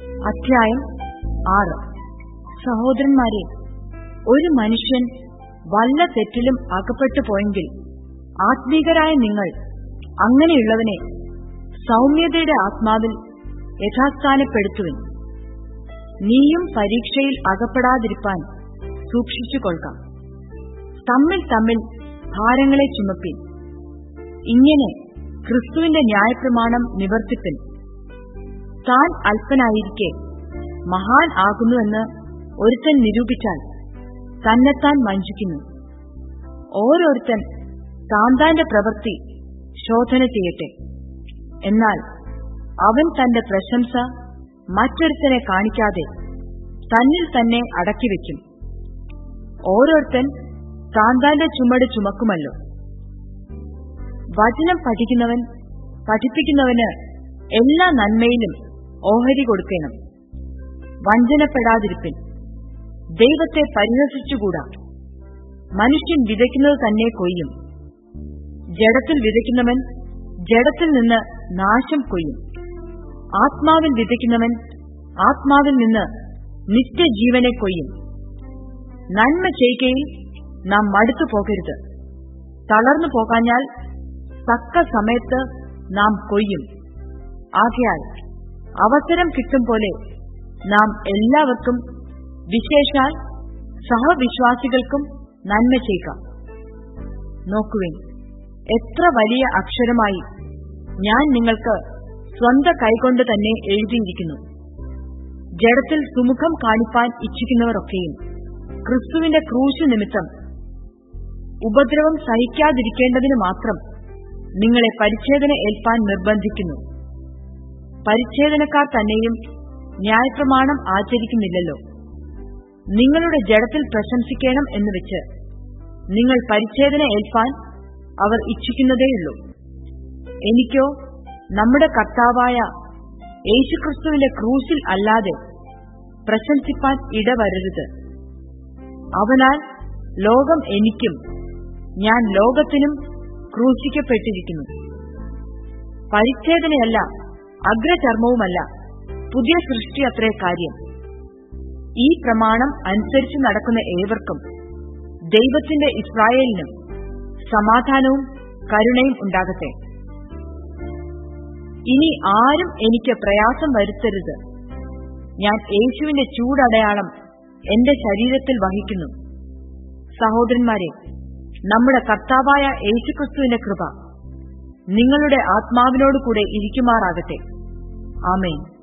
അധ്യായം ആറ്. സഹോദരന്മാരെ ഒരു മനുഷ്യൻ വല്ല തെറ്റിലും അകപ്പെട്ടു പോയെങ്കിൽ ആത്മീകരായ നിങ്ങൾ അങ്ങനെയുള്ളവനെ സൗമ്യതയുടെ ആത്മാവിൽ യഥാസ്ഥാനപ്പെടുത്തുവിൻ. നീയും പരീക്ഷയിൽ അകപ്പെടാതിരിപ്പാൻ സൂക്ഷിച്ചുകൊള്ളുക. തമ്മിൽ തമ്മിൽ ഭാരങ്ങളെ ചുമപ്പിൻ. ഇങ്ങനെ ക്രിസ്തുവിന്റെ ന്യായപ്രമാണം നിവർത്തിപ്പിൻ. താൻ അല്പനായിരിക്കെ മഹാൻ ആകുന്നുവെന്ന് ഒരുത്തൻ നിരൂപിച്ചാൽ തന്നെത്താൻ വഞ്ചിക്കുന്നു. ഓരോരുത്തൻ താൻ താന്റെ പ്രവൃത്തി ശോധന ചെയ്യട്ടെ. എന്നാൽ അവൻ തന്റെ പ്രശംസ മറ്റൊരുത്തനെ കാണിക്കാതെ തന്നിൽ തന്നെ അടക്കിവെക്കും ഓരോരുത്തൻ താൻ താന്റെ ചുമട് ചുമക്കുമല്ലോ. വചനം പഠിക്കുന്നവൻ പഠിപ്പിക്കുന്നവന് എല്ലാ നന്മയിലും ഓഹരി കൊടുക്കണം. വഞ്ചനപ്പെടാതിരിപ്പിൻ. ദൈവത്തെ പരിഹസിച്ചുകൂടാ. മനുഷ്യൻ വിതയ്ക്കുന്നത് തന്നെ കൊയ്യും. ജഡത്തിൽ വിതയ്ക്കുന്നവൻ ജഡത്തിൽ നിന്ന് നാശം കൊയ്യും. ആത്മാവിൽ വിതയ്ക്കുന്നവൻ ആത്മാവിൽ നിന്ന് നിത്യജീവനെ കൊയ്യും. നന്മ ചെയ്യുകയിൽ നാം മടുത്തു പോകരുത്. തളർന്നു പോകാഞ്ഞാൽ തക്ക സമയത്ത് നാം കൊയ്യും. ആകയാൽ അവസരം കിട്ടും പോലെ നാം എല്ലാവർക്കും വിശേഷാൽ സഹവിശ്വാസികൾക്കും നന്മ ചെയ്യുക. നോക്കുവിൻ എത്ര വലിയ അക്ഷരമായി ഞാൻ നിങ്ങൾക്ക് സ്വന്ത കൈകൊണ്ട് തന്നെ എഴുതിയിരിക്കുന്നു. ജഡത്തിൽ സുമുഖം കാണിപ്പാൻ ഇച്ഛിക്കുന്നവരൊക്കെയും ക്രിസ്തുവിന്റെ ക്രൂശു നിമിത്തം ഉപദ്രവം സഹിക്കാതിരിക്കേണ്ടതിന് മാത്രം നിങ്ങളെ പരിച്ഛേദന ഏൽപ്പാൻ നിർബന്ധിക്കുന്നു. പരിച്ഛേദനക്കാർ തന്നെയും ന്യായപ്രമാണം ആചരിക്കുന്നില്ലല്ലോ. നിങ്ങളുടെ ജഡത്തിൽ പ്രശംസിക്കണം എന്ന് വെച്ച് നിങ്ങൾ പരിച്ഛേദന ഏൽപ്പാൻ അവർ ഇച്ഛിക്കുന്നതേയുള്ളൂ. എനിക്കോ നമ്മുടെ കർത്താവായ യേശുക്രിസ്തുവിന്റെ ക്രൂശിൽ അല്ലാതെ പ്രശംസിപ്പാൻ ഇടവരരുത്. അവനാൽ ലോകം എനിക്കും ഞാൻ ലോകത്തിനും ക്രൂശിക്കപ്പെട്ടിരിക്കുന്നു. പരിച്ഛേദനയല്ല അഗ്രചർമ്മവുമല്ല. പുതിയ സൃഷ്ടി അത്രേ കാര്യം. ഈ പ്രമാണം അനുസരിച്ച് നടക്കുന്ന ഏവർക്കും ദൈവത്തിന്റെ ഇസ്രായേലിനും സമാധാനവും കരുണയും ഉണ്ടാകട്ടെ. ഇനി ആരും എനിക്ക് പ്രയാസം വരുത്തരുത്. ഞാൻ യേശുവിന്റെ ചൂടടയാളം എന്റെ ശരീരത്തിൽ വഹിക്കുന്നു. സഹോദരന്മാരെ നമ്മുടെ കർത്താവായ യേശുക്രിസ്തുവിന്റെ കൃപ നിങ്ങളുടെ ആത്മാവിനോടുകൂടെ ഇരിക്കുമാറാകട്ടെ. ആമേൻ.